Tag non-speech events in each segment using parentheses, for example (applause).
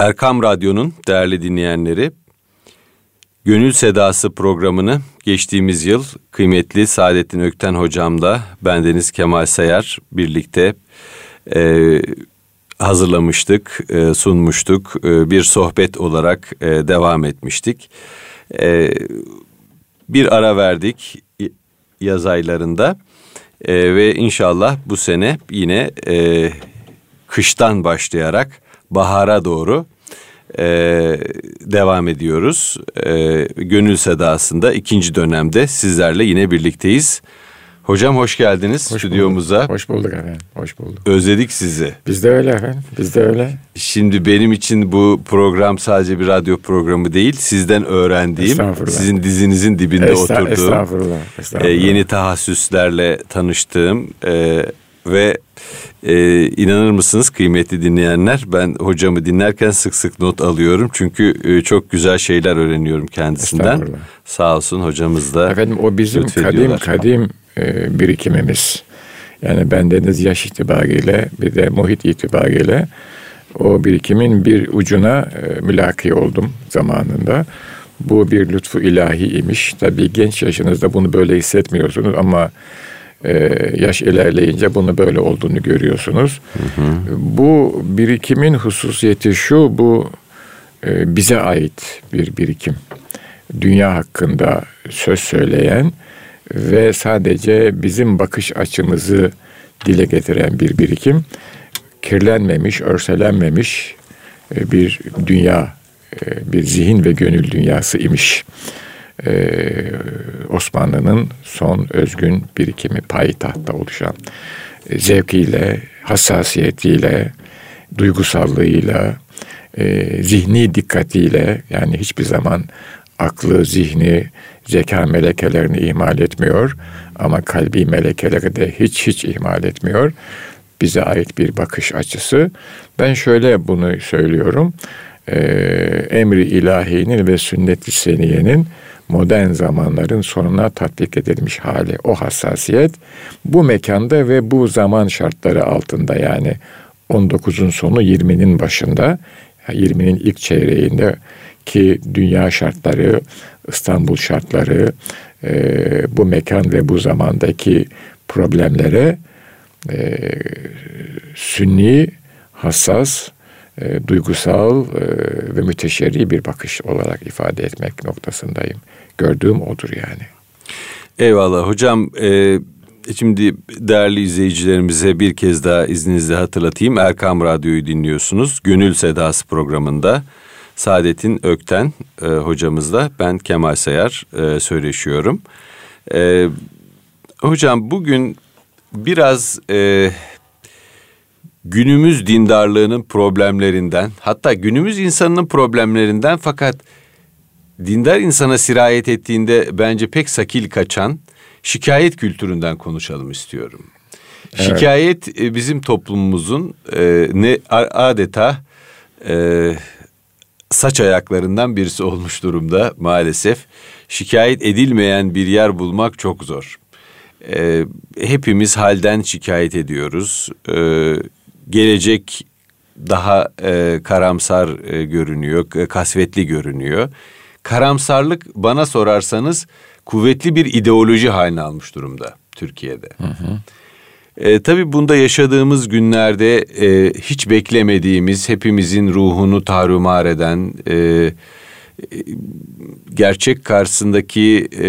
Erkam Radyo'nun değerli dinleyenleri, Gönül Sedası programını geçtiğimiz yıl kıymetli Saadettin Ökten hocamla bendeniz Kemal Sayar birlikte e, hazırlamıştık, e, sunmuştuk. E, bir sohbet olarak e, devam etmiştik. E, bir ara verdik yaz aylarında e, ve inşallah bu sene yine e, kıştan başlayarak bahara doğru e, devam ediyoruz. E, Gönül Sedası'nda ikinci dönemde sizlerle yine birlikteyiz. Hocam hoş geldiniz hoş stüdyomuza. Bulduk. Hoş bulduk efendim. Hoş bulduk. Özledik sizi. Biz de öyle efendim. Biz de öyle. Şimdi benim için bu program sadece bir radyo programı değil. Sizden öğrendiğim, sizin dizinizin dibinde Esta, oturduğum, estağfurullah, estağfurullah. E, yeni tahassüslerle tanıştığım e, ve e, inanır mısınız kıymetli dinleyenler ben hocamı dinlerken sık sık not alıyorum. Çünkü e, çok güzel şeyler öğreniyorum kendisinden. Sağ olsun hocamız da Efendim o bizim kadim kadim e, birikimimiz. Yani bendeniz yaş itibariyle bir de muhit itibariyle o birikimin bir ucuna e, mülaki oldum zamanında. Bu bir lütfu ilahi imiş. Tabii genç yaşınızda bunu böyle hissetmiyorsunuz ama e, yaş ilerleyince bunu böyle olduğunu görüyorsunuz. Hı hı. Bu birikimin hususiyeti şu, bu e, bize ait bir birikim. Dünya hakkında söz söyleyen ve sadece bizim bakış açımızı dile getiren bir birikim. Kirlenmemiş, örselenmemiş e, bir dünya, e, bir zihin ve gönül dünyası imiş. Ee, Osmanlı'nın son özgün birikimi payitahtta oluşan e, zevkiyle, hassasiyetiyle, duygusallığıyla, e, zihni dikkatiyle yani hiçbir zaman aklı, zihni, zeka melekelerini ihmal etmiyor ama kalbi melekeleri de hiç hiç ihmal etmiyor. Bize ait bir bakış açısı. Ben şöyle bunu söylüyorum. Ee, emri ilahinin ve sünnet-i seniyenin modern zamanların sonuna tatbik edilmiş hali, o hassasiyet bu mekanda ve bu zaman şartları altında yani 19'un sonu 20'nin başında, 20'nin ilk çeyreğinde ki dünya şartları, İstanbul şartları, e, bu mekan ve bu zamandaki problemlere e, sünni, hassas, e, duygusal e, ve müteşerri bir bakış olarak ifade etmek noktasındayım. Gördüğüm odur yani. Eyvallah hocam. E, şimdi değerli izleyicilerimize bir kez daha izninizle hatırlatayım. Erkam Radyo'yu dinliyorsunuz. Gönül Sedası programında Saadet'in Ökten e, hocamızla ben Kemal Sayar e, söyleşiyorum. E, hocam bugün biraz e, günümüz dindarlığının problemlerinden hatta günümüz insanının problemlerinden fakat dindar insana sirayet ettiğinde bence pek sakil kaçan şikayet kültüründen konuşalım istiyorum. Evet. Şikayet e, bizim toplumumuzun e, ne adeta e, saç ayaklarından birisi olmuş durumda maalesef. Şikayet edilmeyen bir yer bulmak çok zor. E, hepimiz halden şikayet ediyoruz. E, gelecek daha e, karamsar e, görünüyor, kasvetli görünüyor. Karamsarlık bana sorarsanız kuvvetli bir ideoloji haline almış durumda Türkiye'de. Hı hı. E, tabii bunda yaşadığımız günlerde e, hiç beklemediğimiz, hepimizin ruhunu tarumar eden, e, e, gerçek karşısındaki e,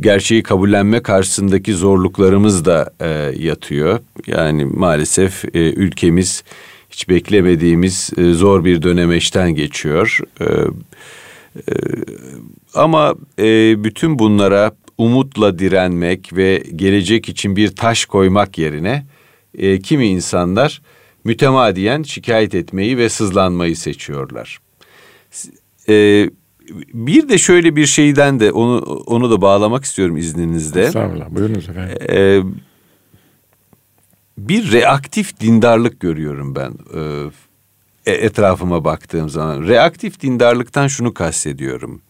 gerçeği kabullenme karşısındaki zorluklarımız da e, yatıyor. Yani maalesef e, ülkemiz hiç beklemediğimiz e, zor bir dönemeçten geçiyor. E, e, ama e, bütün bunlara umutla direnmek ve gelecek için bir taş koymak yerine e, kimi insanlar mütemadiyen şikayet etmeyi ve sızlanmayı seçiyorlar. E, bir de şöyle bir şeyden de onu onu da bağlamak istiyorum izninizle. Estağfurullah buyurunuz efendim. E, bir reaktif dindarlık görüyorum ben e, etrafıma baktığım zaman. Reaktif dindarlıktan şunu kastediyorum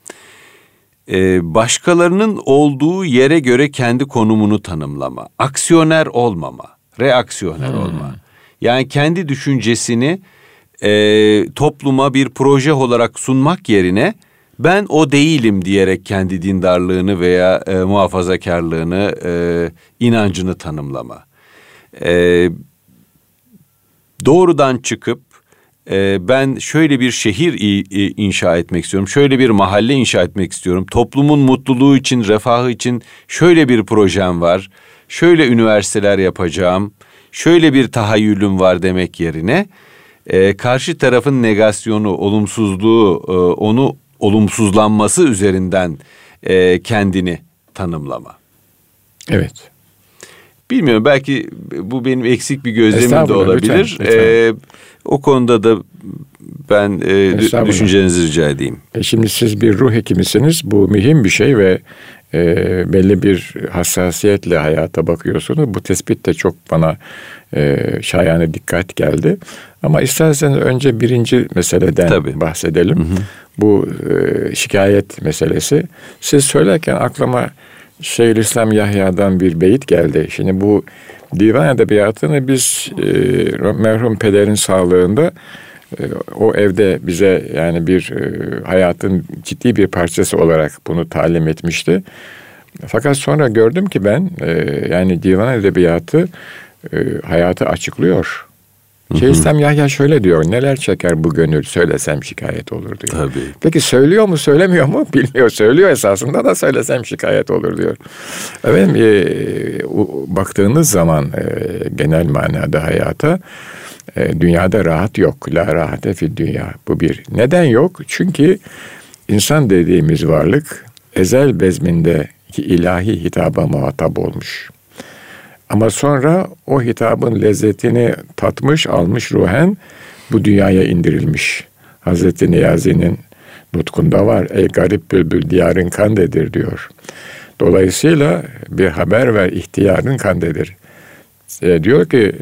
e, başkalarının olduğu yere göre kendi konumunu tanımlama, aksiyoner olmama, reaksiyoner hmm. olma. Yani kendi düşüncesini e, topluma bir proje olarak sunmak yerine ben o değilim diyerek kendi dindarlığını veya e, muhafazakarlığını, e, inancını tanımlama. E, doğrudan çıkıp e, ben şöyle bir şehir inşa etmek istiyorum, şöyle bir mahalle inşa etmek istiyorum, toplumun mutluluğu için, refahı için şöyle bir projem var, şöyle üniversiteler yapacağım, şöyle bir tahayyülüm var demek yerine e, karşı tarafın negasyonu, olumsuzluğu, e, onu olumsuzlanması üzerinden e, kendini tanımlama. Evet. Bilmiyorum belki bu benim eksik bir gözlemim de olabilir. Lütfen, lütfen. Ee, o konuda da ben e, düşüncenizi rica edeyim. E şimdi siz bir ruh hekimisiniz. Bu mühim bir şey ve e, belli bir hassasiyetle hayata bakıyorsunuz. Bu tespit de çok bana e, şayane dikkat geldi. Ama isterseniz önce birinci meseleden Tabii. bahsedelim. Hı hı. Bu e, şikayet meselesi. Siz söylerken aklıma Şeyhülislam Yahya'dan bir beyit geldi. Şimdi bu divan edebiyatını biz e, merhum pederin sağlığında o evde bize yani bir e, hayatın ciddi bir parçası olarak bunu talim etmişti. Fakat sonra gördüm ki ben e, yani divan edebiyatı e, hayatı açıklıyor. Şeyhülislam Yahya şöyle diyor. Neler çeker bu gönül söylesem şikayet olur diyor. Tabii. Peki söylüyor mu söylemiyor mu? (laughs) Bilmiyor. Söylüyor esasında da söylesem şikayet olur diyor. Efendim e, baktığınız zaman e, genel manada hayata e, dünyada rahat yok. La rahate fi dünya. Bu bir. Neden yok? Çünkü insan dediğimiz varlık ezel bezmindeki ilahi hitaba muhatap olmuş. Ama sonra o hitabın lezzetini tatmış, almış ruhen bu dünyaya indirilmiş. Hazreti Niyazi'nin nutkunda var. Ey garip bülbül diyarın kandedir diyor. Dolayısıyla bir haber ver ihtiyarın kandedir. E, diyor ki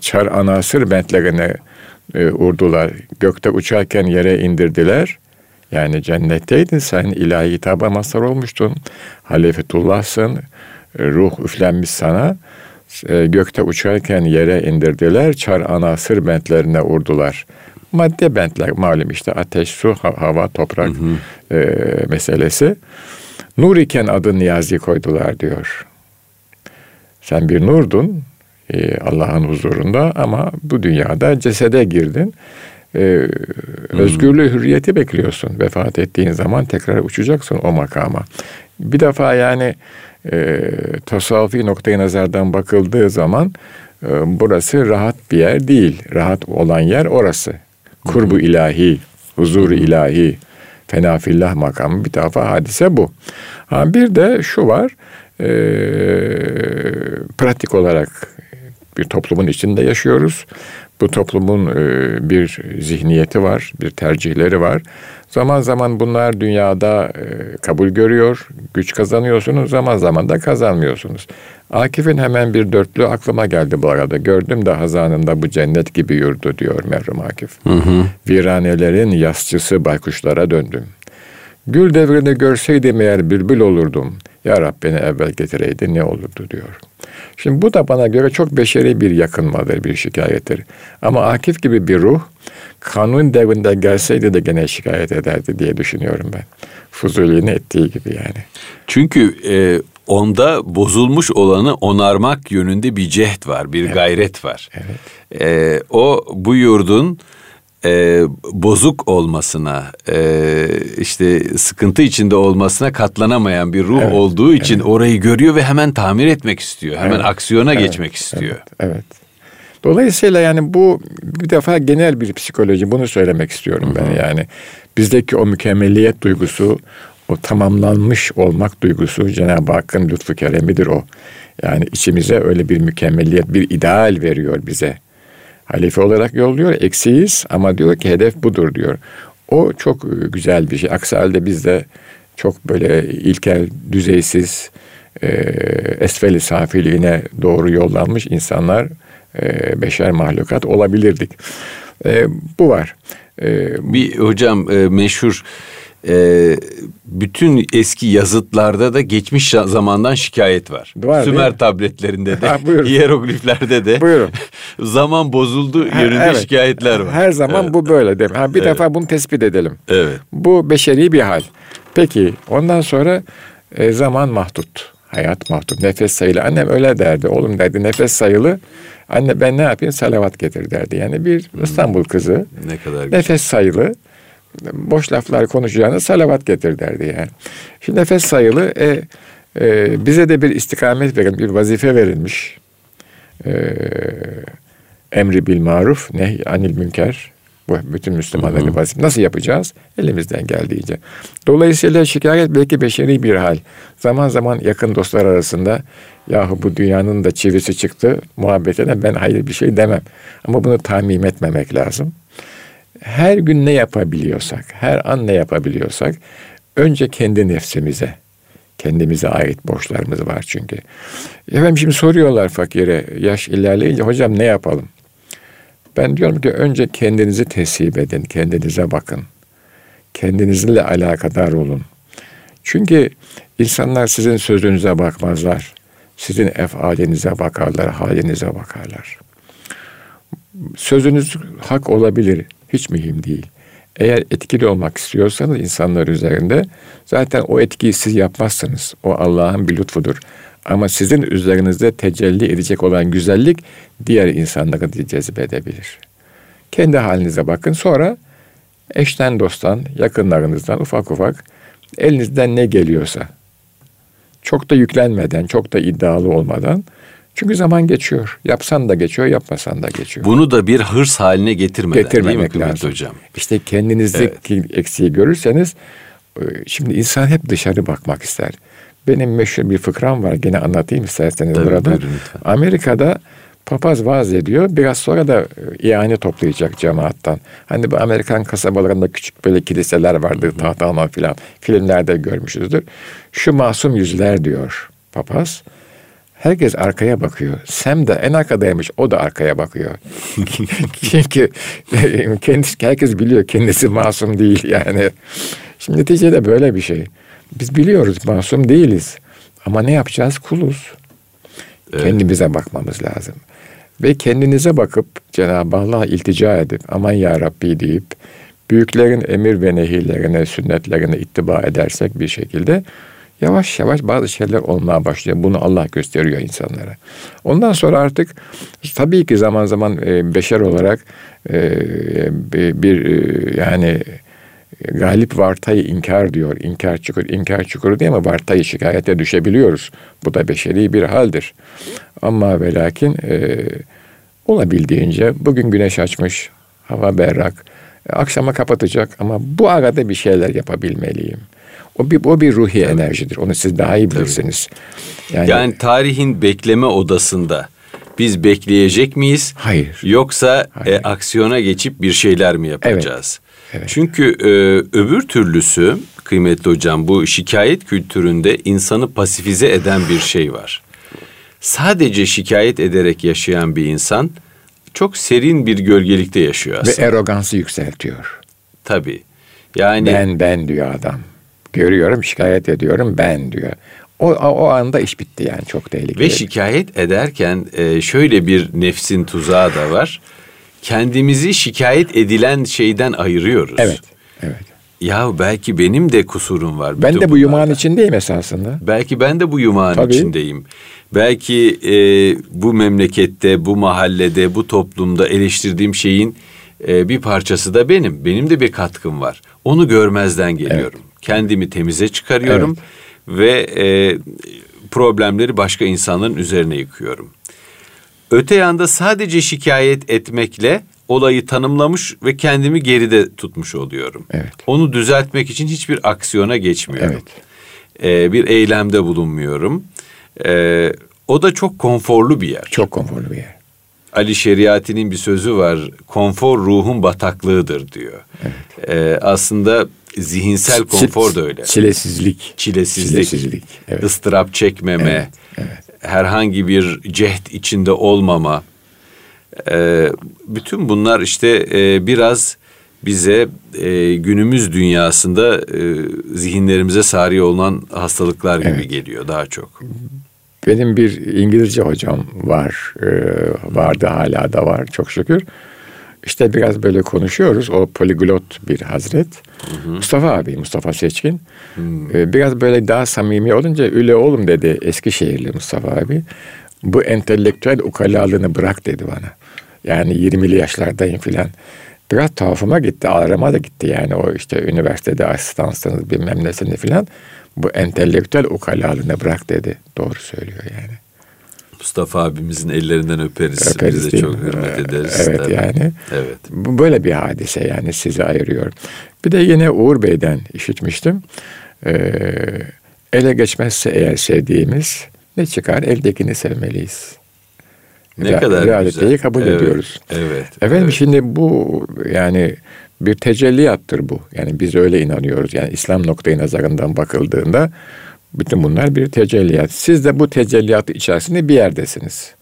çar anasır bentlerine e, urdular. Gökte uçarken yere indirdiler. Yani cennetteydin sen ilahi hitaba mazhar olmuştun. Halifetullah'sın. Ruh üflenmiş sana. E, gökte uçarken yere indirdiler, çar ana sır bentlerine urdular. Madde bentler malum işte ateş, su, hava, toprak hı hı. E, meselesi. Nur iken adı Niyazi koydular diyor. Sen bir nurdun e, Allah'ın huzurunda ama bu dünyada cesede girdin. E, özgürlüğü, hürriyeti bekliyorsun. Vefat ettiğin zaman tekrar uçacaksın o makama. Bir defa yani e, tasavvufi noktayı nazardan bakıldığı zaman e, burası rahat bir yer değil. Rahat olan yer orası. Kurbu ilahi, huzur ilahi, fenafillah makamı bir defa hadise bu. Ha, bir de şu var, e, pratik olarak bir toplumun içinde yaşıyoruz. Bu toplumun e, bir zihniyeti var, bir tercihleri var. Zaman zaman bunlar dünyada e, kabul görüyor, güç kazanıyorsunuz, zaman zaman da kazanmıyorsunuz. Akif'in hemen bir dörtlü aklıma geldi bu arada. Gördüm de hazanında bu cennet gibi yurdu diyor merhum Akif. Hı hı. Viranelerin yasçısı baykuşlara döndüm. Gül devrini görseydim eğer bülbül olurdum. Ya Rab beni evvel getireydi ne olurdu diyor. Şimdi bu da bana göre çok beşeri bir yakınmadır, bir şikayettir. Ama Akif gibi bir ruh kanun devrinde gelseydi de gene şikayet ederdi diye düşünüyorum ben. Fuzuli'nin ettiği gibi yani. Çünkü e, onda bozulmuş olanı onarmak yönünde bir cehd var, bir evet. gayret var. Evet. E, o bu yurdun e, bozuk olmasına, e, işte sıkıntı içinde olmasına katlanamayan bir ruh evet, olduğu için evet. orayı görüyor ve hemen tamir etmek istiyor. Hemen evet, aksiyona evet, geçmek istiyor. Evet, evet. Dolayısıyla yani bu bir defa genel bir psikoloji bunu söylemek istiyorum Hı-hı. ben yani. Bizdeki o mükemmelliyet duygusu, o tamamlanmış olmak duygusu Cenab-ı Hakk'ın lütfu keremidir o. Yani içimize öyle bir mükemmelliyet, bir ideal veriyor bize. Halife olarak yolluyor, eksiyiz ama diyor ki hedef budur diyor. O çok güzel bir şey. Aksi halde biz de çok böyle ilkel, düzeysiz, e, esfeli safiliğine doğru yollanmış insanlar e, beşer mahlukat olabilirdik. E, bu var. E, bir hocam e, meşhur e, bütün eski yazıtlarda da geçmiş zamandan şikayet var. var Sümer tabletlerinde de, (laughs) ha, hierogliflerde de. Buyurun. (laughs) zaman bozuldu ha, yönünde evet. şikayetler var. Her zaman evet. bu böyle değil mi? Ha, bir evet. defa bunu tespit edelim. Evet. Bu beşeri bir hal. Peki ondan sonra e, zaman mahdut. Hayat mahdut. Nefes sayılı. Annem öyle derdi. Oğlum derdi nefes sayılı. Anne ben ne yapayım? Salavat getir derdi. Yani bir. İstanbul kızı. Ne kadar güzel. Nefes sayılı boş laflar konuşacağını salavat getir derdi yani. Şimdi nefes sayılı e, e, bize de bir istikamet verilmiş, bir vazife verilmiş. E, emri bil maruf, nehy anil münker. Bu bütün Müslümanların vazife. Nasıl yapacağız? Elimizden geldiğince. Dolayısıyla şikayet belki beşeri bir hal. Zaman zaman yakın dostlar arasında yahu bu dünyanın da çivisi çıktı muhabbetine ben hayır bir şey demem. Ama bunu tamim etmemek lazım her gün ne yapabiliyorsak, her an ne yapabiliyorsak önce kendi nefsimize, kendimize ait borçlarımız var çünkü. Efendim şimdi soruyorlar fakire yaş ilerleyince hocam ne yapalım? Ben diyorum ki önce kendinizi teslim edin, kendinize bakın. Kendinizle alakadar olun. Çünkü insanlar sizin sözünüze bakmazlar. Sizin efalinize bakarlar, halinize bakarlar. Sözünüz hak olabilir. Hiç mühim değil. Eğer etkili olmak istiyorsanız insanlar üzerinde zaten o etkiyi siz yapmazsınız. O Allah'ın bir lütfudur. Ama sizin üzerinizde tecelli edecek olan güzellik diğer insanları cezbedebilir. Kendi halinize bakın. Sonra eşten dosttan, yakınlarınızdan ufak ufak elinizden ne geliyorsa çok da yüklenmeden, çok da iddialı olmadan çünkü zaman geçiyor. Yapsan da geçiyor, yapmasan da geçiyor. Bunu da bir hırs haline getirmeden Getirmemek değil mi lazım. Hocam? İşte kendinizdeki evet. eksiği görürseniz e, şimdi insan hep dışarı bakmak ister. Benim meşhur bir fıkram var. Gene anlatayım isterseniz Tabii, burada. Buyurun, Amerika'da papaz vaaz ediyor. Biraz sonra da e, ihane toplayacak cemaattan. Hani bu Amerikan kasabalarında küçük böyle kiliseler vardır. Tahtaman filan. Filmlerde görmüşüzdür. Şu masum yüzler diyor papaz. Herkes arkaya bakıyor. Sam da en arkadaymış. O da arkaya bakıyor. (laughs) Çünkü kendisi, herkes biliyor kendisi masum değil yani. Şimdi neticede böyle bir şey. Biz biliyoruz masum değiliz. Ama ne yapacağız? Kuluz. Evet. Kendimize bakmamız lazım. Ve kendinize bakıp Cenab-ı Allah'a iltica edip aman ya Rabbi deyip büyüklerin emir ve nehirlerine, sünnetlerine ittiba edersek bir şekilde yavaş yavaş bazı şeyler olmaya başlıyor. Bunu Allah gösteriyor insanlara. Ondan sonra artık tabii ki zaman zaman e, beşer olarak e, bir e, yani galip vartayı inkar diyor. İnkar çukur, inkar çukuru değil mi? Vartayı şikayete düşebiliyoruz. Bu da beşeri bir haldir. Ama ve lakin e, olabildiğince bugün güneş açmış, hava berrak, akşama kapatacak ama bu arada bir şeyler yapabilmeliyim. O bir, o bir ruhi evet. enerjidir. Onu siz daha iyi bilirsiniz. Yani, yani tarihin bekleme odasında biz bekleyecek miyiz? Hayır. Yoksa e, Hayır. E, aksiyona geçip bir şeyler mi yapacağız? Evet. Evet. Çünkü e, öbür türlüsü kıymetli hocam bu şikayet kültüründe insanı pasifize eden bir şey var. Sadece şikayet ederek yaşayan bir insan çok serin bir gölgelikte yaşıyor aslında. Ve erogansı yükseltiyor. Tabii. Yani ben ben diyor adam. Görüyorum, şikayet ediyorum ben diyor. O, o anda iş bitti yani çok tehlikeli. Ve şikayet ederken e, şöyle bir nefsin tuzağı da var. Kendimizi şikayet edilen şeyden ayırıyoruz. Evet, evet. Ya belki benim de kusurum var. Ben de bu yumağın içindeyim esasında. Belki ben de bu yumağın Tabii. içindeyim. Belki e, bu memlekette, bu mahallede, bu toplumda eleştirdiğim şeyin e, bir parçası da benim. Benim de bir katkım var. Onu görmezden geliyorum. Evet kendimi temize çıkarıyorum evet. ve e, problemleri başka insanların üzerine yıkıyorum. Öte yanda sadece şikayet etmekle olayı tanımlamış ve kendimi geride tutmuş oluyorum. Evet. Onu düzeltmek için hiçbir aksiyona geçmiyorum. Evet. Ee, bir eylemde bulunmuyorum. Ee, o da çok konforlu bir yer. Çok konforlu bir yer. Ali Şeriati'nin bir sözü var. Konfor ruhun bataklığıdır diyor. Evet. Ee, aslında zihinsel konfor da öyle. Çilesizlik. Çilesizlik. Çilesizlik. Evet. ıstırap çekmeme. Evet. Evet. Herhangi bir cehd içinde olmama. Ee, bütün bunlar işte e, biraz bize e, günümüz dünyasında e, zihinlerimize sari olan hastalıklar gibi evet. geliyor daha çok. Benim bir İngilizce hocam var, e, vardı hala da var çok şükür. İşte biraz böyle konuşuyoruz. O poliglot bir hazret. Hı hı. Mustafa abi, Mustafa Seçkin. Hı. E, biraz böyle daha samimi olunca öyle oğlum dedi Eskişehirli Mustafa abi. Bu entelektüel ukalalığını bırak dedi bana. Yani 20'li yaşlardayım filan. Biraz tuhafıma gitti, ağrıma da gitti yani o işte üniversitede asistansınız bilmem nesini filan. Bu entelektüel ukalalığını bırak dedi. Doğru söylüyor yani. Mustafa abimizin ellerinden öperiz. öperiz Biz de çok hürmet ederiz. Evet tabii. yani. Evet. Bu böyle bir hadise yani sizi ayırıyor. Bir de yine Uğur Bey'den işitmiştim. Ee, ele geçmezse eğer sevdiğimiz ne çıkar? Eldekini sevmeliyiz. Ne Re- kadar realiteyi güzel. kabul evet, ediyoruz. Evet. Efendim evet. şimdi bu yani bir tecelliyattır bu. Yani biz öyle inanıyoruz. Yani İslam noktayı nazarından bakıldığında bütün bunlar bir tecelliyat. Siz de bu tecelliyat içerisinde bir yerdesiniz.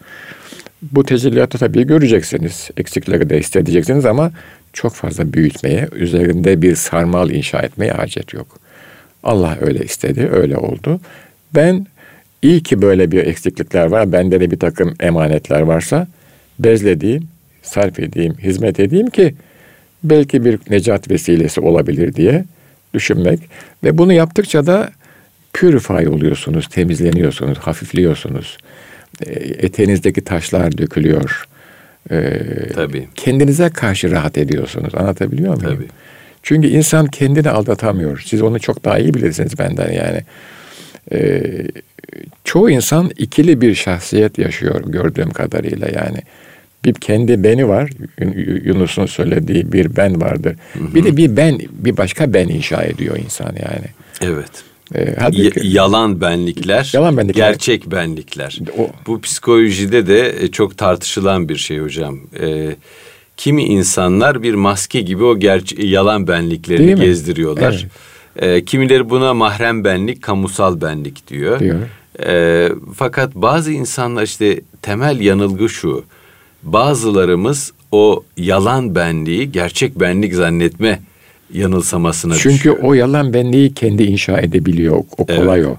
Bu tecelliyatı tabii göreceksiniz. Eksikleri de hissedeceksiniz ama çok fazla büyütmeye, üzerinde bir sarmal inşa etmeye hacet yok. Allah öyle istedi, öyle oldu. Ben iyi ki böyle bir eksiklikler var. Bende de bir takım emanetler varsa bezlediğim, sarf edeyim, hizmet edeyim ki belki bir necat vesilesi olabilir diye düşünmek. Ve bunu yaptıkça da purify oluyorsunuz, temizleniyorsunuz, hafifliyorsunuz. E, eteğinizdeki taşlar dökülüyor. Ee, Tabii. Kendinize karşı rahat ediyorsunuz. Anlatabiliyor muyum? Tabii. Çünkü insan kendini aldatamıyor. Siz onu çok daha iyi bilirsiniz benden yani. Ee, çoğu insan ikili bir şahsiyet yaşıyor gördüğüm kadarıyla yani. Bir kendi beni var. Yunus'un söylediği bir ben vardır. Hı hı. Bir de bir ben, bir başka ben inşa ediyor insan yani. Evet. E, halbuki, yalan benlikler, yalan benlikler, gerçek benlikler. O, Bu psikolojide de e, çok tartışılan bir şey hocam. E, kimi insanlar bir maske gibi o gerçek yalan benliklerini gezdiriyorlar. Evet. E, kimileri buna mahrem benlik, kamusal benlik diyor. diyor. E, fakat bazı insanlar işte temel yanılgı şu. Bazılarımız o yalan benliği gerçek benlik zannetme yanılsamasına Çünkü düşüyor. o yalan benliği kendi inşa edebiliyor. O kolay evet. o.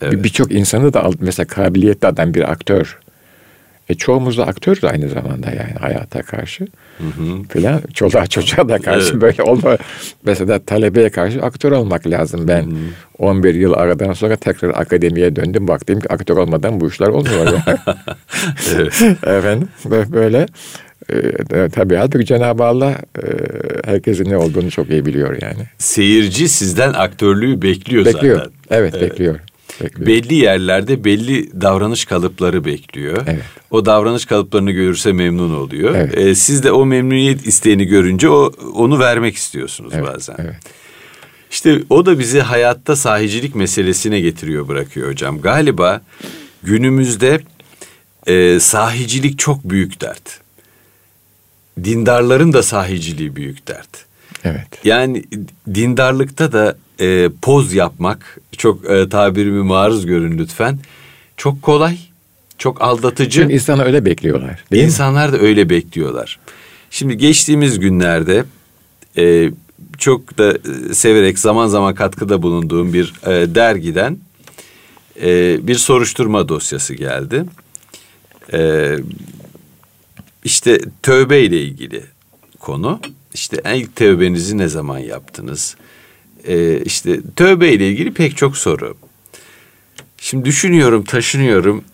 Evet. Birçok insanı da mesela kabiliyetli adam bir aktör. E çoğumuz da aktörüz aynı zamanda yani hayata karşı. Hı hı. Filan çoluğa çocuğa da karşı evet. böyle olma. Mesela talebeye karşı aktör olmak lazım. Ben hı hı. 11 yıl aradan sonra tekrar akademiye döndüm. Baktım ki aktör olmadan bu işler olmuyor. (laughs) (laughs) Evet. Efendim böyle e, tabii halbuki Cenab-ı Allah e, herkesin ne olduğunu çok iyi biliyor yani. Seyirci sizden aktörlüğü bekliyor, bekliyor. zaten. Evet, evet bekliyor. Bekliyor. Belli yerlerde belli davranış kalıpları bekliyor. Evet. O davranış kalıplarını görürse memnun oluyor. Evet. Ee, siz de o memnuniyet isteğini görünce o onu vermek istiyorsunuz evet. bazen. Evet. İşte o da bizi hayatta sahicilik meselesine getiriyor bırakıyor hocam. Galiba günümüzde e, sahicilik çok büyük dert dindarların da sahiciliği büyük dert. Evet. Yani dindarlıkta da e, poz yapmak çok e, tabirimi maruz görün lütfen. Çok kolay, çok aldatıcı. Çünkü insanlar öyle bekliyorlar. Değil İnsanlar mi? da öyle bekliyorlar. Şimdi geçtiğimiz günlerde e, çok da e, severek zaman zaman katkıda bulunduğum bir e, dergiden e, bir soruşturma dosyası geldi. E, işte tövbe ile ilgili konu. İşte ilk tövbenizi ne zaman yaptınız? Ee, işte tövbe ile ilgili pek çok soru. Şimdi düşünüyorum, taşınıyorum.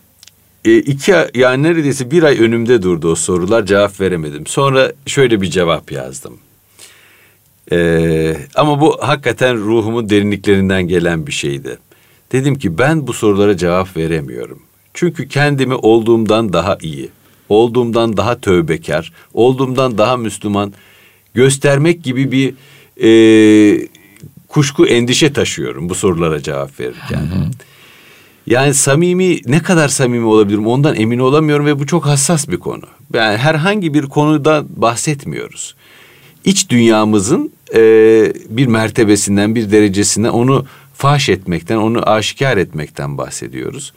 E, iki yani neredeyse bir ay önümde durdu o sorular cevap veremedim. Sonra şöyle bir cevap yazdım. E, ama bu hakikaten ruhumun derinliklerinden gelen bir şeydi. Dedim ki ben bu sorulara cevap veremiyorum. Çünkü kendimi olduğumdan daha iyi, olduğumdan daha tövbekar, olduğumdan daha Müslüman göstermek gibi bir e, kuşku, endişe taşıyorum bu sorulara cevap verirken. Hı hı. Yani samimi ne kadar samimi olabilirim ondan emin olamıyorum ve bu çok hassas bir konu. Yani herhangi bir konuda bahsetmiyoruz. İç dünyamızın e, bir mertebesinden, bir derecesinden onu faş etmekten, onu aşikar etmekten bahsediyoruz.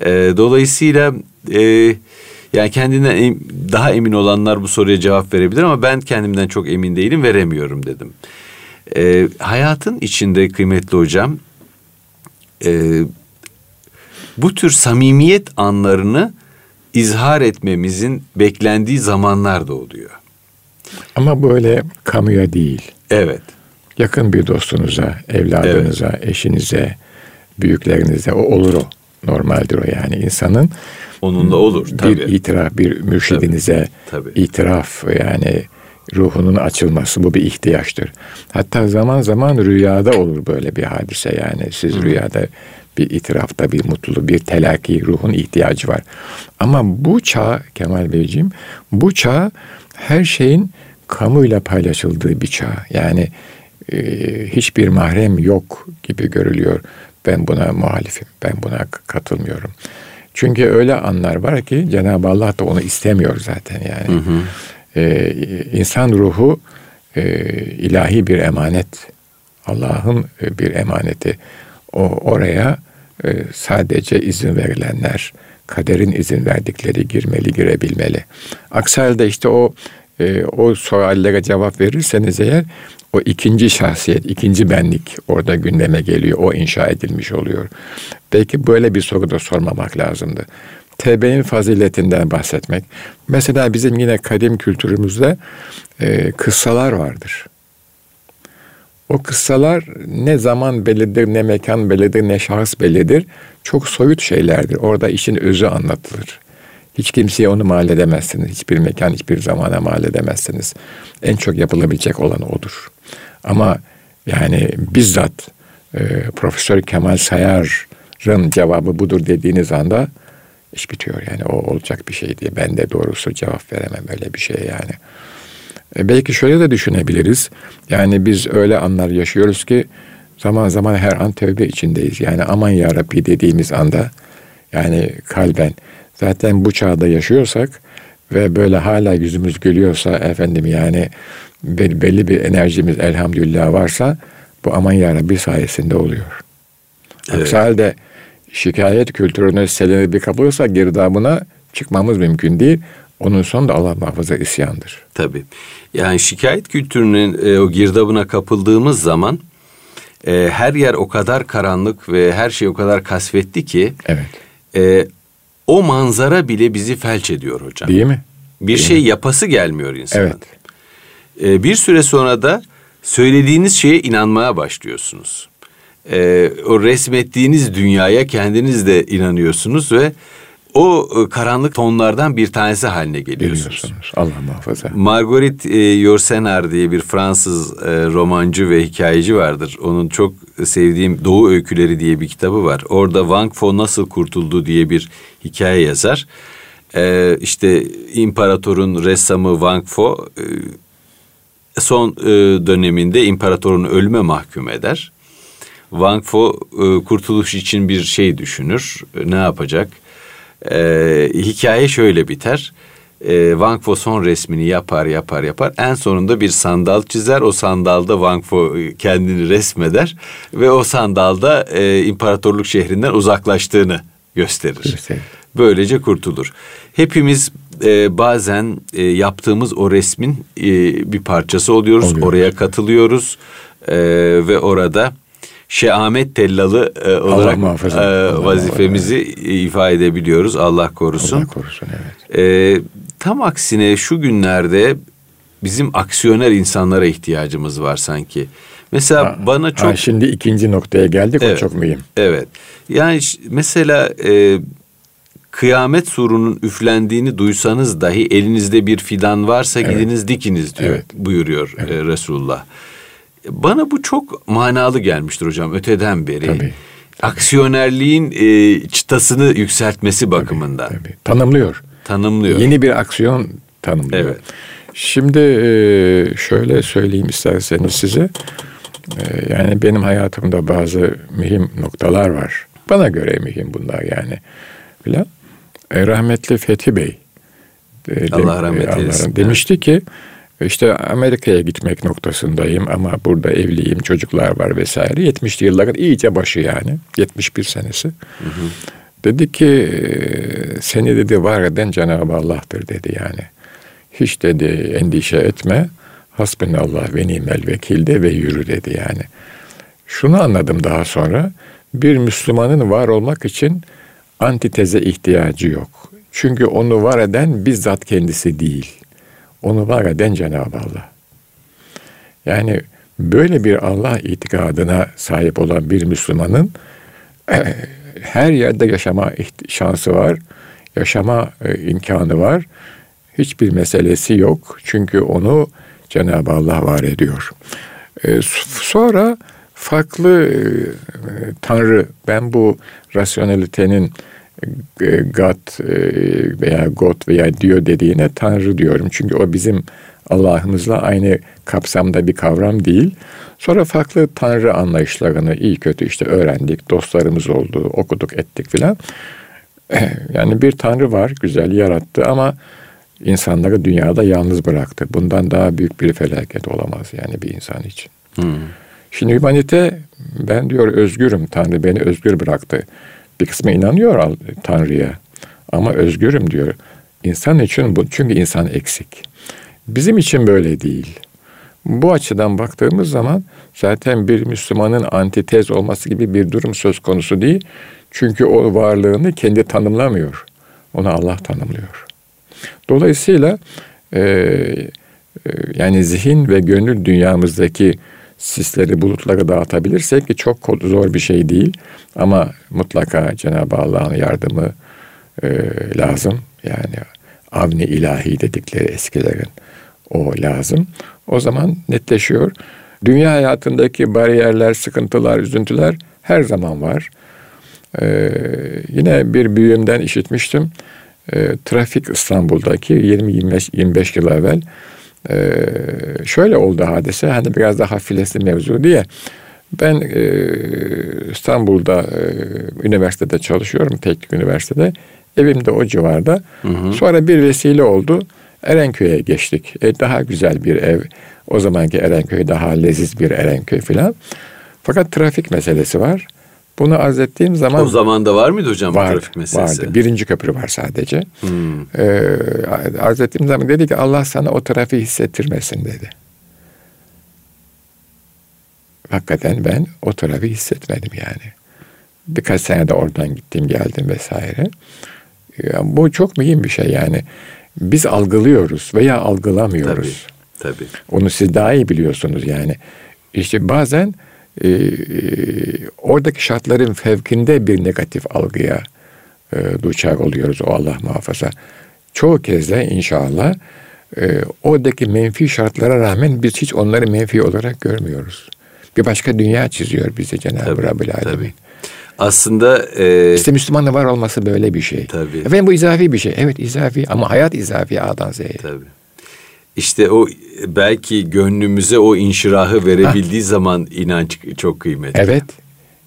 E, dolayısıyla e, Yani kendinden daha emin olanlar bu soruya cevap verebilir ama ben kendimden çok emin değilim veremiyorum dedim. E, hayatın içinde kıymetli hocam e, bu tür samimiyet anlarını izhar etmemizin beklendiği zamanlar da oluyor. Ama böyle kamuya değil. Evet. Yakın bir dostunuza, evladınıza, evet. eşinize, büyüklerinize o olur o. Normaldir o yani insanın. Onun da olur tabii. Bir itiraf, bir mürşidinize tabii, tabii. itiraf yani ruhunun açılması bu bir ihtiyaçtır. Hatta zaman zaman rüyada olur böyle bir hadise yani. Siz Hı. rüyada bir itirafta bir mutluluk, bir telakki, ruhun ihtiyacı var. Ama bu çağ Kemal Beyciğim, bu çağ her şeyin kamuyla paylaşıldığı bir çağ. Yani e, hiçbir mahrem yok gibi görülüyor. Ben buna muhalifim, ben buna katılmıyorum. Çünkü öyle anlar var ki Cenab-ı Allah da onu istemiyor zaten yani. Hı hı. Ee, insan ruhu e, ilahi bir emanet. Allah'ın e, bir emaneti. O oraya e, sadece izin verilenler, kaderin izin verdikleri girmeli, girebilmeli. Aksi halde işte o e, o suallere cevap verirseniz eğer o ikinci şahsiyet, ikinci benlik orada gündeme geliyor. O inşa edilmiş oluyor. Belki böyle bir soru da sormamak lazımdı. Tevbenin faziletinden bahsetmek. Mesela bizim yine kadim kültürümüzde e, kıssalar vardır. O kıssalar ne zaman bellidir, ne mekan bellidir, ne şahıs bellidir. Çok soyut şeylerdir. Orada işin özü anlatılır. Hiç kimseye onu mal edemezsiniz. Hiçbir mekan, hiçbir zamana mal edemezsiniz. En çok yapılabilecek olan odur. Ama yani bizzat e, Profesör Kemal Sayar'ın cevabı budur dediğiniz anda iş bitiyor. Yani o olacak bir şey diye. Ben de doğrusu cevap veremem öyle bir şey yani. E, belki şöyle de düşünebiliriz. Yani biz öyle anlar yaşıyoruz ki zaman zaman her an tövbe içindeyiz. Yani aman ya Rabbi dediğimiz anda yani kalben zaten bu çağda yaşıyorsak ve böyle hala yüzümüz gülüyorsa efendim yani belli bir enerjimiz elhamdülillah varsa bu aman ya Rabbi sayesinde oluyor. Evet. Aksi halde şikayet kültürüne seleni bir kapılırsa girdabına çıkmamız mümkün değil. Onun sonu da Allah muhafaza isyandır. Tabii. Yani şikayet kültürünün e, o girdabına kapıldığımız zaman e, her yer o kadar karanlık ve her şey o kadar kasvetli ki evet. e, o manzara bile bizi felç ediyor hocam. Değil mi? Bir Değil şey mi? yapası gelmiyor insanın. Evet. E, bir süre sonra da söylediğiniz şeye inanmaya başlıyorsunuz. E, o resmettiğiniz dünyaya kendiniz de inanıyorsunuz ve o e, karanlık tonlardan bir tanesi haline geliyorsunuz. Allah muhafaza. Marguerite e, Yourcenar diye bir Fransız e, romancı ve hikayeci vardır. Onun çok sevdiğim Doğu Öyküleri diye bir kitabı var. Orada Wang Fo nasıl kurtuldu diye bir hikaye yazar. E, işte imparatorun ressamı Wang Fo e, son e, döneminde imparatorun ölüme mahkum eder. Wang Fo e, kurtuluş için bir şey düşünür. E, ne yapacak? E, hikaye şöyle biter. E, Wang Fo son resmini yapar yapar yapar. En sonunda bir sandal çizer. O sandalda Wang Fo e, kendini resmeder. Ve o sandalda e, imparatorluk şehrinden uzaklaştığını gösterir. Evet. Böylece kurtulur. Hepimiz e, bazen e, yaptığımız o resmin e, bir parçası oluyoruz. Oluyor. Oraya katılıyoruz e, ve orada Şehamet Tellalı e, olarak muhafaza, e, vazifemizi muhafaza. ifade edebiliyoruz. Allah korusun. Allah korusun evet. E, tam aksine şu günlerde bizim aksiyoner insanlara ihtiyacımız var sanki. Mesela ha, bana çok... Ha, şimdi ikinci noktaya geldik evet, o çok mühim. Evet. Yani mesela e, kıyamet surunun üflendiğini duysanız dahi elinizde bir fidan varsa evet. gidiniz dikiniz diyor evet. buyuruyor evet. E, Resulullah. Bana bu çok manalı gelmiştir hocam öteden beri. Tabii. Aksiyonerliğin e, çıtasını yükseltmesi bakımından. Tabii, tabii. Tanımlıyor. Tanımlıyor. Yeni bir aksiyon tanımlıyor. Evet. Şimdi e, şöyle söyleyeyim isterseniz size. E, yani benim hayatımda bazı mühim noktalar var. Bana göre mühim bunlar yani. Falan. E, rahmetli Fethi Bey. Allah rahmet eylesin. Demişti ki işte Amerika'ya gitmek noktasındayım ama burada evliyim, çocuklar var vesaire. 70'li yılların iyice başı yani. 71 senesi. Hı hı. Dedi ki seni dedi var eden Cenab-ı Allah'tır dedi yani. Hiç dedi endişe etme. Hasbinallah ve nimel vekilde ve yürü dedi yani. Şunu anladım daha sonra. Bir Müslümanın var olmak için antiteze ihtiyacı yok. Çünkü onu var eden bizzat kendisi değil. Onu var eden Cenab-ı Allah. Yani böyle bir Allah itikadına sahip olan bir Müslümanın (clears throat) her yerde yaşama şansı var, yaşama e, imkanı var. Hiçbir meselesi yok. Çünkü onu Cenab-ı Allah var ediyor. E, sonra farklı e, tanrı, ben bu rasyonelitenin God veya God veya diyor dediğine tanrı diyorum. Çünkü o bizim Allah'ımızla aynı kapsamda bir kavram değil. Sonra farklı tanrı anlayışlarını iyi kötü işte öğrendik, dostlarımız oldu, okuduk, ettik filan. (clears throat) Yani bir tanrı var, güzel yarattı ama insanları dünyada yalnız bıraktı. Bundan daha büyük bir felaket olamaz yani bir insan için. Hmm. Şimdi humanite ben diyor özgürüm. Tanrı beni özgür bıraktı. Bir kısmı inanıyor Tanrı'ya. Ama özgürüm diyor. İnsan için bu çünkü insan eksik. Bizim için böyle değil. Bu açıdan baktığımız zaman zaten bir Müslümanın antitez olması gibi bir durum söz konusu değil. Çünkü o varlığını kendi tanımlamıyor. Onu Allah tanımlıyor. Dolayısıyla e, yani zihin ve gönül dünyamızdaki sisleri, bulutları dağıtabilirsek ki çok zor bir şey değil. Ama mutlaka Cenab-ı Allah'ın yardımı e, lazım. Yani avni ilahi dedikleri eskilerin o lazım. O zaman netleşiyor. Dünya hayatındaki bariyerler, sıkıntılar, üzüntüler her zaman var. Ee, yine bir büyüğümden işitmiştim. Ee, trafik İstanbul'daki 20-25 yıl evvel ee, şöyle oldu hadise. Hani biraz daha hafiflesin mevzu diye. Ben e, İstanbul'da e, üniversitede çalışıyorum, teknik üniversitede. Evim de o civarda. Hı hı. Sonra bir vesile oldu. Erenköy'e geçtik. E, daha güzel bir ev. O zamanki Erenköy daha leziz bir Erenköy filan. Fakat trafik meselesi var. Bunu arz ettiğim zaman... O zaman da var mıydı hocam var, trafik meselesi? Vardı. Birinci köprü var sadece. Hmm. Ee, arz ettiğim zaman dedi ki Allah sana o trafiği hissettirmesin dedi. Hakikaten ben o trafiği hissetmedim yani. Birkaç sene de oradan gittim geldim vesaire. Yani bu çok mühim bir şey yani biz algılıyoruz veya algılamıyoruz. Tabii, tabii. Onu siz daha iyi biliyorsunuz yani. İşte bazen e, e, oradaki şartların fevkinde bir negatif algıya e, duçar oluyoruz o Allah muhafaza. Çoğu kez de inşallah e, oradaki menfi şartlara rağmen biz hiç onları menfi olarak görmüyoruz. Bir başka dünya çiziyor bize Cenab-ı Rabbil Alemin. Aslında... E, işte Müslümanla var olması böyle bir şey. Tabii. Efendim bu izafi bir şey. Evet izafi ama hayat izafi A'dan Z'ye. Tabii. İşte o belki gönlümüze o inşirahı verebildiği ha. zaman inanç çok kıymetli. Evet.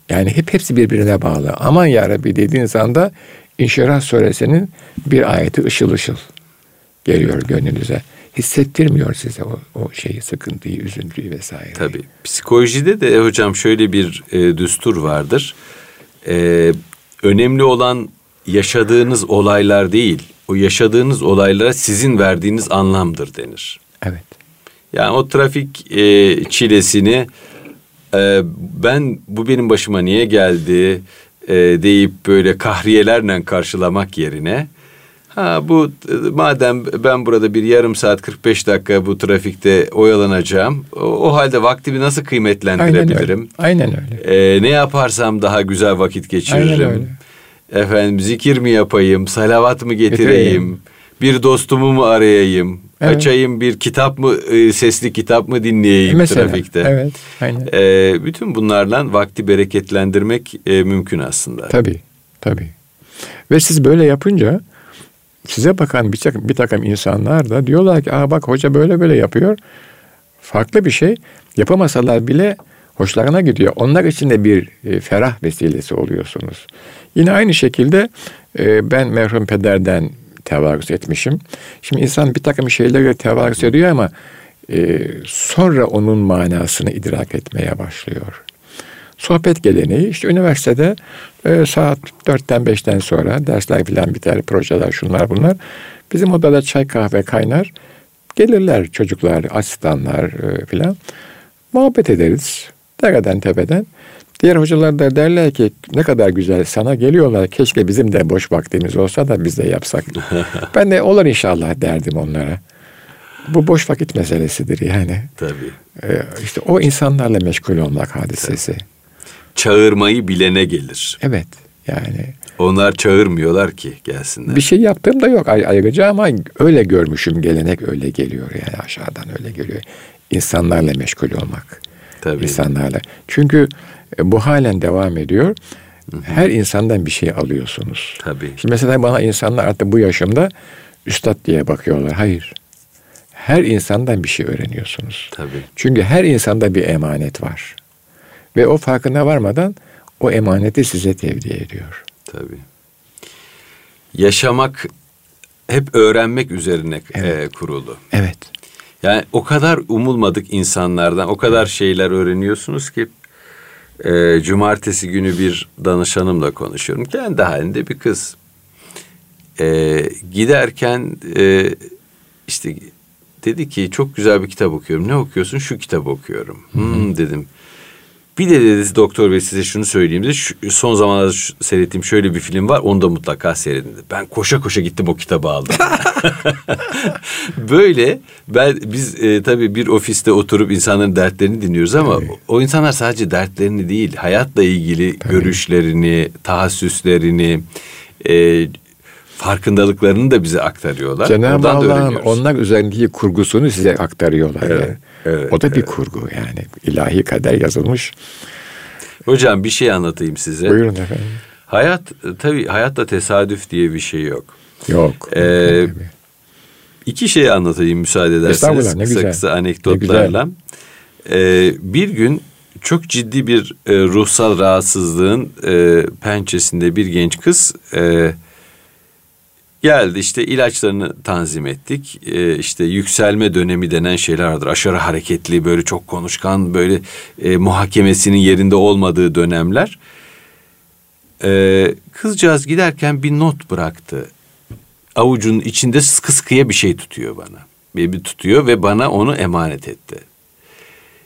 Yani hep hepsi birbirine bağlı. Aman ya Rabbi dediğiniz anda İnşirah suresinin bir ayeti ışıl ışıl geliyor gönlünüze. Hissettirmiyor size o, o şeyi, sıkıntıyı, üzüntüyü vesaire. Tabii. Psikolojide de hocam şöyle bir e, düstur vardır e, önemli olan yaşadığınız olaylar değil, o yaşadığınız olaylara sizin verdiğiniz anlamdır denir. Evet. Yani o trafik e, çilesini e, ben bu benim başıma niye geldi e, deyip böyle kahriyelerle karşılamak yerine Ha bu madem ben burada bir yarım saat 45 dakika bu trafikte oyalanacağım. O, o halde vaktimi nasıl kıymetlendirebilirim? Aynen öyle. Aynen öyle. Ee, ne yaparsam daha güzel vakit geçiririm. Aynen öyle. Efendim zikir mi yapayım, salavat mı getireyim, getireyim. bir dostumu mu arayayım, evet. açayım bir kitap mı, e, sesli kitap mı dinleyeyim Mesela, trafikte. Evet, aynen. Ee, bütün bunlarla vakti bereketlendirmek e, mümkün aslında. Tabii, tabii. Ve siz böyle yapınca size bakan bir takım, bir takım insanlar da diyorlar ki Aa bak hoca böyle böyle yapıyor. Farklı bir şey. Yapamasalar bile hoşlarına gidiyor. Onlar için de bir e, ferah vesilesi oluyorsunuz. Yine aynı şekilde e, ben merhum pederden tevarüz etmişim. Şimdi insan bir takım şeyleri tevarüz ediyor ama e, sonra onun manasını idrak etmeye başlıyor. sohbet geleneği işte üniversitede e, saat dörtten beşten sonra dersler filan biter, projeler şunlar bunlar. Bizim odada çay kahve kaynar. Gelirler çocuklar, asistanlar e, filan. Muhabbet ederiz. Dereden tepeden. Diğer hocalar da derler ki ne kadar güzel sana geliyorlar. Keşke bizim de boş vaktimiz olsa da biz de yapsak. (laughs) ben de olur inşallah derdim onlara. Bu boş vakit meselesidir yani. Tabii. Ee, işte o insanlarla meşgul olmak hadisesi. Tabii. Çağırmayı bilene gelir. Evet yani. Onlar çağırmıyorlar ki gelsinler. Bir şey yaptığım da yok ayrıca ama öyle görmüşüm gelenek öyle geliyor yani aşağıdan öyle geliyor. İnsanlarla meşgul olmak. Tabii. İnsanlarla. Çünkü e, bu halen devam ediyor. Her insandan bir şey alıyorsunuz. Tabii. Şimdi mesela bana insanlar artık bu yaşımda üstad diye bakıyorlar. Hayır. Her insandan bir şey öğreniyorsunuz. Tabii. Çünkü her insanda bir emanet var. Ve o farkına varmadan o emaneti size tevdi ediyor. Tabii. Yaşamak hep öğrenmek üzerine e, evet. e, kurulu. Evet. Yani o kadar umulmadık insanlardan o kadar şeyler öğreniyorsunuz ki e, cumartesi günü bir danışanımla konuşuyorum. Kendi halinde bir kız. E, giderken e, işte dedi ki çok güzel bir kitap okuyorum. Ne okuyorsun? Şu kitabı okuyorum. Hmm, dedim. Bir de dedi doktor bey size şunu söyleyeyim dedi. Şu, son zamanlarda şu, seyrettiğim şöyle bir film var. Onu da mutlaka seyredin dedi. Ben koşa koşa gittim o kitabı aldım. (laughs) Böyle ben biz e, tabii bir ofiste oturup insanların dertlerini dinliyoruz ama tabii. o insanlar sadece dertlerini değil, hayatla ilgili tabii. görüşlerini, tahassüslerini, e, farkındalıklarını da bize aktarıyorlar. Cenab-ı Allah'ın onlar üzerindeki kurgusunu size aktarıyorlar. Evet. Yani. Evet, o da bir kurgu yani. ilahi kader yazılmış. Hocam bir şey anlatayım size. Buyurun efendim. Hayat tabii hayatta tesadüf diye bir şey yok. Yok. Ee, iki şey anlatayım müsaade ederseniz. Ne kısa güzel. kısa anekdotlarla. Ee, bir gün çok ciddi bir e, ruhsal rahatsızlığın e, pençesinde bir genç kız e, Geldi işte ilaçlarını tanzim ettik. Ee, işte yükselme dönemi denen şeyler vardır. Aşırı hareketli, böyle çok konuşkan, böyle e, muhakemesinin yerinde olmadığı dönemler. Ee, kızcağız giderken bir not bıraktı. Avucunun içinde sıkı sıkıya bir şey tutuyor bana. Bir, bir tutuyor ve bana onu emanet etti.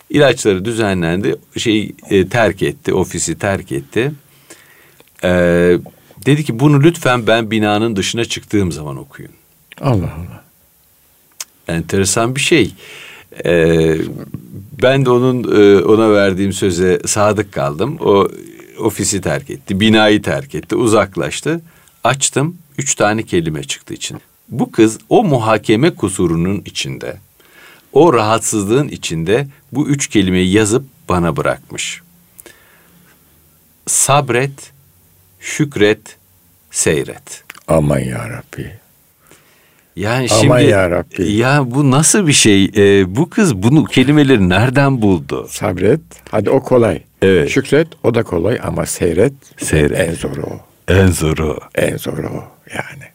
İlaçları düzenlendi, şey e, terk etti, ofisi terk etti. Ee, Dedi ki bunu lütfen ben binanın dışına çıktığım zaman okuyun. Allah Allah. Enteresan bir şey. Ee, ben de onun e, ona verdiğim söze sadık kaldım. O ofisi terk etti, binayı terk etti, uzaklaştı. Açtım, üç tane kelime çıktı için. Bu kız o muhakeme kusurunun içinde, o rahatsızlığın içinde bu üç kelimeyi yazıp bana bırakmış. Sabret, şükret, seyret. Aman ya Rabbi. Yani Aman şimdi ya, Rabbi. ya bu nasıl bir şey? Ee, bu kız bunu kelimeleri nereden buldu? Sabret. Hadi o kolay. Evet. Şükret o da kolay ama seyret. Seyret. En zoru o. En zoru. En zoru o yani.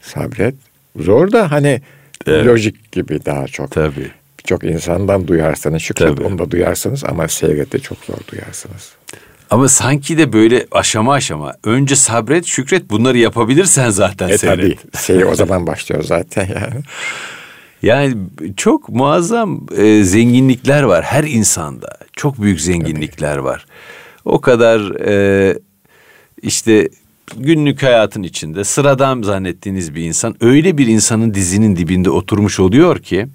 Sabret. Zor da hani evet. lojik gibi daha çok. Tabii. Birçok insandan duyarsınız. Şükret Tabii. onu da duyarsınız ama seyrette çok zor duyarsınız. Ama sanki de böyle aşama aşama. Önce sabret, şükret bunları yapabilirsen zaten e, seyret. Tabii. Şey o zaman başlıyor zaten yani. Yani çok muazzam e, zenginlikler var her insanda. Çok büyük zenginlikler tabii. var. O kadar e, işte günlük hayatın içinde sıradan zannettiğiniz bir insan öyle bir insanın dizinin dibinde oturmuş oluyor ki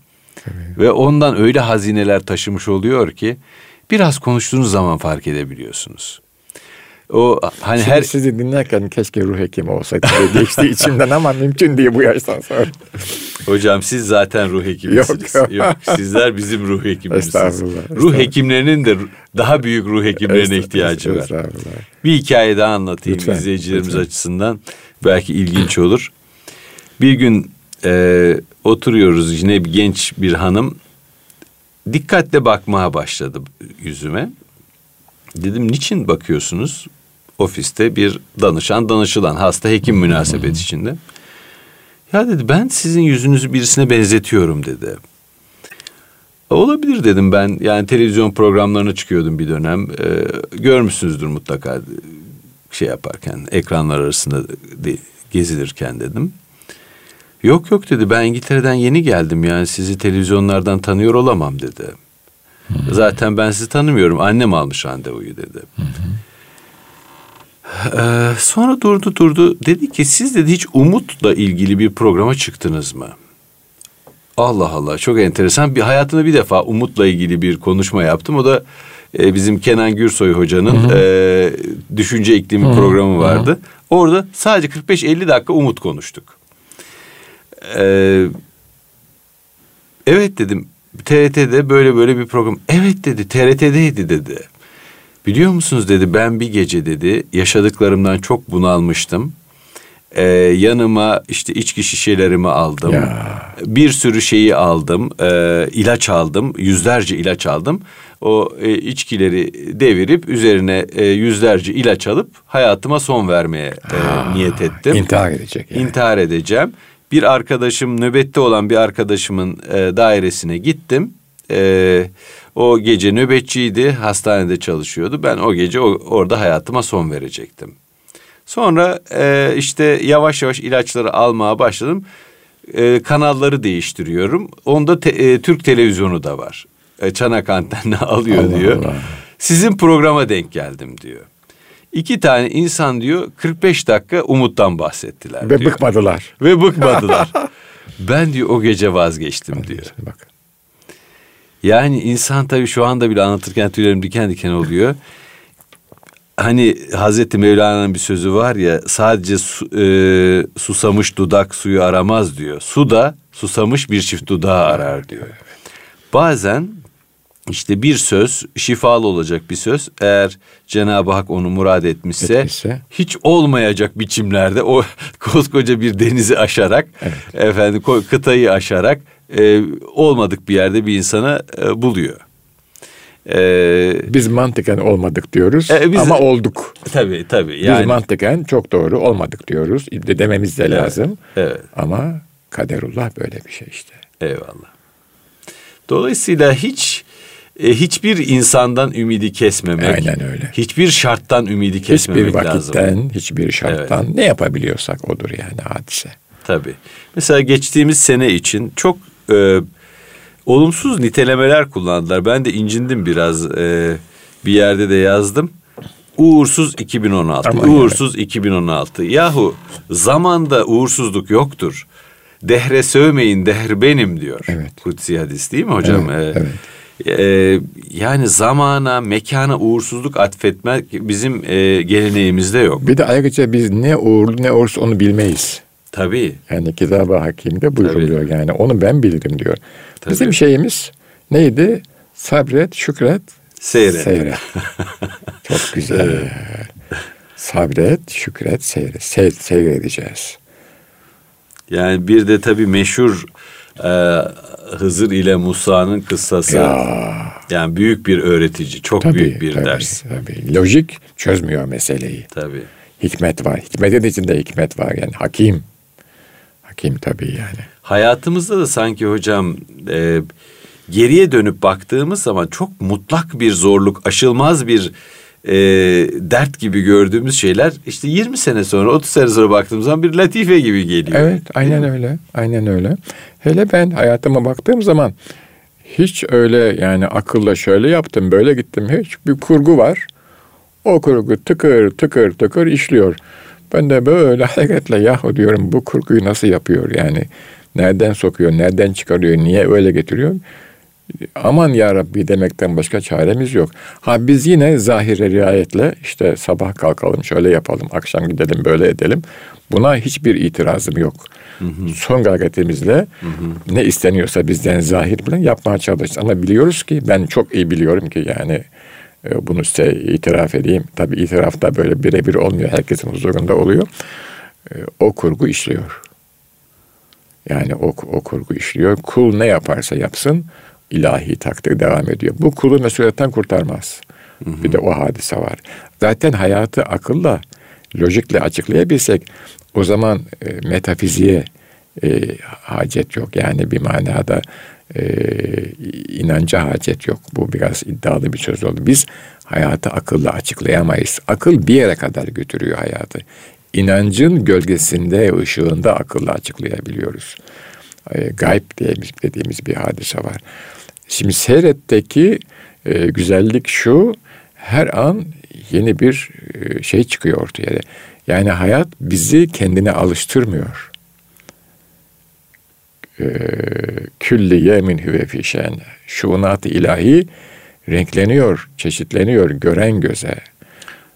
tabii. ve ondan öyle hazineler taşımış oluyor ki biraz konuştuğunuz zaman fark edebiliyorsunuz. O hani Şimdi her sizi dinlerken keşke ruh hekimi olsaydı geçti içimden ama mümkün değil bu yaştan sonra. Hocam siz zaten ruh hekimisiniz. Yok, yok. Sizler bizim ruh. Estağfurullah, estağfurullah. Ruh hekimlerinin de daha büyük ruh hekimlerine ihtiyacı var. Bir hikaye daha anlatayım lütfen, izleyicilerimiz lütfen. açısından. Belki ilginç olur. Bir gün e, oturuyoruz yine bir genç bir hanım dikkatle bakmaya başladı yüzüme. Dedim niçin bakıyorsunuz? Ofiste bir danışan danışılan hasta hekim münasebet içinde. Ya dedi ben sizin yüzünüzü birisine benzetiyorum dedi. Olabilir dedim ben. Yani televizyon programlarına çıkıyordum bir dönem. Ee, görmüşsünüzdür mutlaka şey yaparken, ekranlar arasında de, gezilirken dedim. Yok yok dedi ben İngiltere'den yeni geldim yani sizi televizyonlardan tanıyor olamam dedi. Hı hı. Zaten ben sizi tanımıyorum annem almış randevuyu dedi. Hı hı. Ee, sonra durdu durdu dedi ki siz dedi hiç umutla ilgili bir programa çıktınız mı? Allah Allah çok enteresan bir hayatımda bir defa umutla ilgili bir konuşma yaptım o da e, bizim Kenan Gürsoy hocanın E, düşünce iklimi hı hı. programı vardı. Hı hı. Orada sadece 45-50 dakika umut konuştuk. Ee, evet dedim TRT'de böyle böyle bir program. Evet dedi TRT'deydi dedi. Biliyor musunuz dedi ben bir gece dedi yaşadıklarımdan çok bunalmıştım. Ee, yanıma işte içki şişelerimi aldım. Ya. Bir sürü şeyi aldım. Ee, ilaç aldım. Yüzlerce ilaç aldım. O e, içkileri devirip üzerine e, yüzlerce ilaç alıp hayatıma son vermeye e, niyet ettim. İntihar edecek yani. İntihar edeceğim bir arkadaşım nöbette olan bir arkadaşımın e, dairesine gittim. E, o gece nöbetçiydi, hastanede çalışıyordu. Ben o gece o, orada hayatıma son verecektim. Sonra e, işte yavaş yavaş ilaçları almaya başladım. E, kanalları değiştiriyorum. Onda te, e, Türk televizyonu da var. E, çanak antenle (laughs) alıyor Allah diyor. Allah. Sizin programa denk geldim diyor. İki tane insan diyor 45 dakika umuttan bahsettiler Ve diyor. bıkmadılar. Ve bıkmadılar. (laughs) ben diyor o gece vazgeçtim Hadi diyor. Bak. Yani insan tabii şu anda bile anlatırken tüylerim diken diken oluyor. Hani Hazreti Mevlana'nın bir sözü var ya sadece su, e, susamış dudak suyu aramaz diyor. Su da susamış bir çift dudağı arar diyor. Bazen işte bir söz şifalı olacak bir söz eğer Cenab-ı Hak onu murad etmişse, etmişse hiç olmayacak biçimlerde o (laughs) koskoca bir denizi aşarak evet. efendim kıtayı aşarak e, olmadık bir yerde bir insana e, buluyor. Ee, biz mantıken olmadık diyoruz e, biz, ama olduk. Tabii tabii. Yani, biz mantıken çok doğru olmadık diyoruz. De dememiz de lazım. Evet, evet. Ama kaderullah böyle bir şey işte. Eyvallah. Dolayısıyla hiç e, hiçbir insandan ümidi kesmemek. Aynen öyle. Hiçbir şarttan ümidi kesmemek hiçbir vakitten, lazım. hiçbir şarttan evet. ne yapabiliyorsak odur yani hadise. Tabii. Mesela geçtiğimiz sene için çok e, olumsuz nitelemeler kullandılar. Ben de incindim biraz. E, bir yerde de yazdım. Uğursuz 2016. Aman uğursuz yani. 2016. Yahu zamanda uğursuzluk yoktur. Dehre sövmeyin dehr benim diyor. Evet. Kutsi hadis değil mi hocam? Evet. Ee, evet. Ee, yani zamana, mekana uğursuzluk atfetmek bizim e, geleneğimizde yok. Bir de ayrıca biz ne uğurlu ne uğursuz onu bilmeyiz. Tabii. Yani Kitab-ı Hakim'de buyuruluyor Tabii. yani onu ben bilirim diyor. Tabii. Bizim şeyimiz neydi? Sabret, şükret, seyret. seyret. (laughs) Çok güzel. Evet. Sabret, şükret, seyret. Se seyredeceğiz. Yani bir de tabii meşhur e, Hızır ile Musa'nın kıssası. Ya. Yani büyük bir öğretici, çok tabii, büyük bir tabii, ders. Tabii. Lojik çözmüyor meseleyi. Tabii. Hikmet var. Hikmetin içinde hikmet var yani. Hakim. Hakim tabii yani. Hayatımızda da sanki hocam e, geriye dönüp baktığımız zaman çok mutlak bir zorluk, aşılmaz bir e, dert gibi gördüğümüz şeyler işte 20 sene sonra 30 sene sonra baktığımız zaman bir latife gibi geliyor. Evet aynen öyle aynen öyle. Hele ben hayatıma baktığım zaman hiç öyle yani akılla şöyle yaptım böyle gittim hiç bir kurgu var. O kurgu tıkır tıkır tıkır işliyor. Ben de böyle (laughs) hareketle yahu diyorum bu kurguyu nasıl yapıyor yani nereden sokuyor nereden çıkarıyor niye öyle getiriyor aman ya Rabbi demekten başka çaremiz yok. Ha biz yine zahire riayetle işte sabah kalkalım şöyle yapalım, akşam gidelim böyle edelim. Buna hiçbir itirazım yok. Hı hı. Son gayretimizle hı hı. ne isteniyorsa bizden zahir bilen yapmaya çalışacağız. Ama biliyoruz ki ben çok iyi biliyorum ki yani e, bunu size itiraf edeyim. Tabi itiraf da böyle birebir olmuyor. Herkesin huzurunda oluyor. E, o kurgu işliyor. Yani o, o kurgu işliyor. Kul ne yaparsa yapsın ilahi takdir devam ediyor. Bu kulu mesuliyetten kurtarmaz. Hı hı. Bir de o hadise var. Zaten hayatı akılla, lojikle açıklayabilsek o zaman e, metafiziğe e, hacet yok. Yani bir manada e, inanca hacet yok. Bu biraz iddialı bir söz oldu. Biz hayatı akılla açıklayamayız. Akıl bir yere kadar götürüyor hayatı. İnancın gölgesinde, ışığında akılla açıklayabiliyoruz. E, gayb dediğimiz, dediğimiz bir hadise var. Şimdi seyretteki e, güzellik şu, her an yeni bir e, şey çıkıyor ortaya. Yani hayat bizi kendine alıştırmıyor. E, külli yemin hüve fişen. Şunat ilahi renkleniyor, çeşitleniyor gören göze.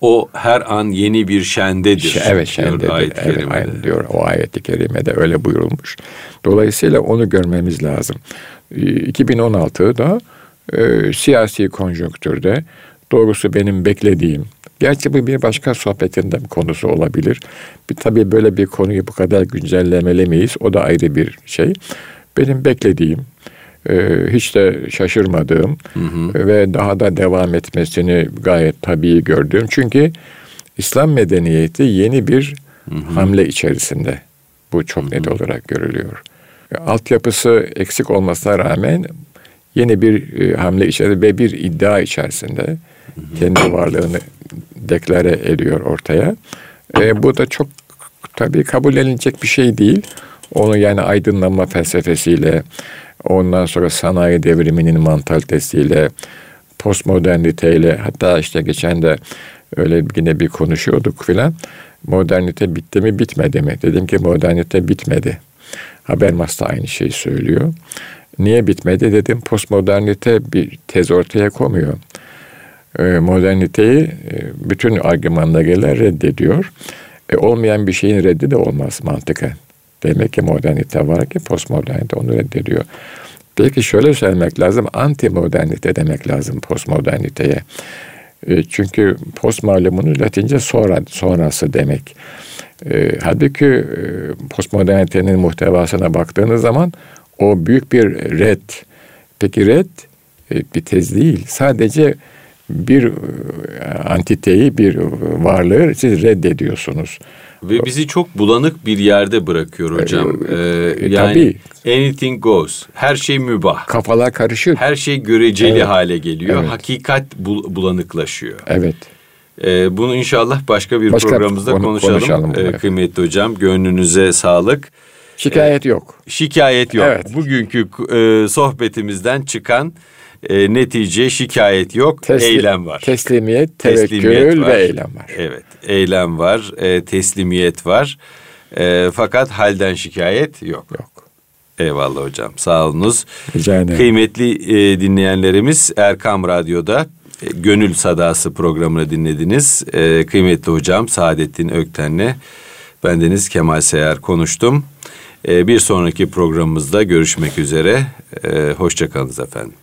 O her an yeni bir şendedir. Evet şendedir. Ayet evet, aynı diyor o ayet-i kerimede öyle buyurulmuş. Dolayısıyla onu görmemiz lazım. 2016'da e, siyasi konjonktürde doğrusu benim beklediğim Gerçi bu bir başka sohbetin de konusu olabilir. Bir, tabii böyle bir konuyu bu kadar güncellemelemeyiz. O da ayrı bir şey. Benim beklediğim, e, hiç de şaşırmadığım hı hı. ve daha da devam etmesini gayet tabii gördüğüm. Çünkü İslam medeniyeti yeni bir hı hı. hamle içerisinde. Bu çok hı hı. net olarak görülüyor. Altyapısı eksik olmasına rağmen yeni bir e, hamle içerisinde ve bir iddia içerisinde kendi varlığını deklare ediyor ortaya. E, bu da çok tabii kabul edilecek bir şey değil. Onu yani aydınlanma felsefesiyle, ondan sonra sanayi devriminin mantalitesiyle, postmoderniteyle, hatta işte geçen de öyle yine bir konuşuyorduk filan. Modernite bitti mi bitmedi mi? Dedim ki modernite bitmedi. Habermas da aynı şeyi söylüyor. Niye bitmedi dedim. Postmodernite bir tez ortaya koymuyor. E, moderniteyi e, bütün argümanlarıyla reddediyor. E, olmayan bir şeyin reddi de olmaz mantıken. Demek ki modernite var ki postmodernite onu reddediyor. Peki şöyle söylemek lazım. Anti modernite demek lazım postmoderniteye. E, çünkü post malumunun Latince sonra, sonrası demek. E, halbuki e, postmodernitenin muhtevasına baktığınız zaman o büyük bir red. Peki red e, bir tez değil. Sadece bir e, antiteyi, bir varlığı siz reddediyorsunuz. Ve bizi çok bulanık bir yerde bırakıyor hocam. Ee, e, yani tabii. anything goes. Her şey mübah. Kafalar karışık. Her şey göreceli evet. hale geliyor. Evet. Hakikat bulanıklaşıyor. Evet. Ee, bunu inşallah başka bir başka programımızda konu, konuşalım. konuşalım ee, kıymetli hocam gönlünüze sağlık. Şikayet ee, yok. Şikayet yok. Evet. Bugünkü e, sohbetimizden çıkan e, netice şikayet yok, Teslim, eylem var. Teslimiyet, tevekkül teslimiyet var. ve eylem var. Evet, eylem var, e, teslimiyet var. E, fakat halden şikayet yok. Yok. Eyvallah hocam, sağ olunuz. Rica ederim. Kıymetli e, dinleyenlerimiz Erkam Radyo'da e, Gönül Sadası programını dinlediniz. E, kıymetli hocam Saadettin Ökten'le bendeniz Kemal Seyar konuştum. E, bir sonraki programımızda görüşmek üzere. E, Hoşçakalınız efendim.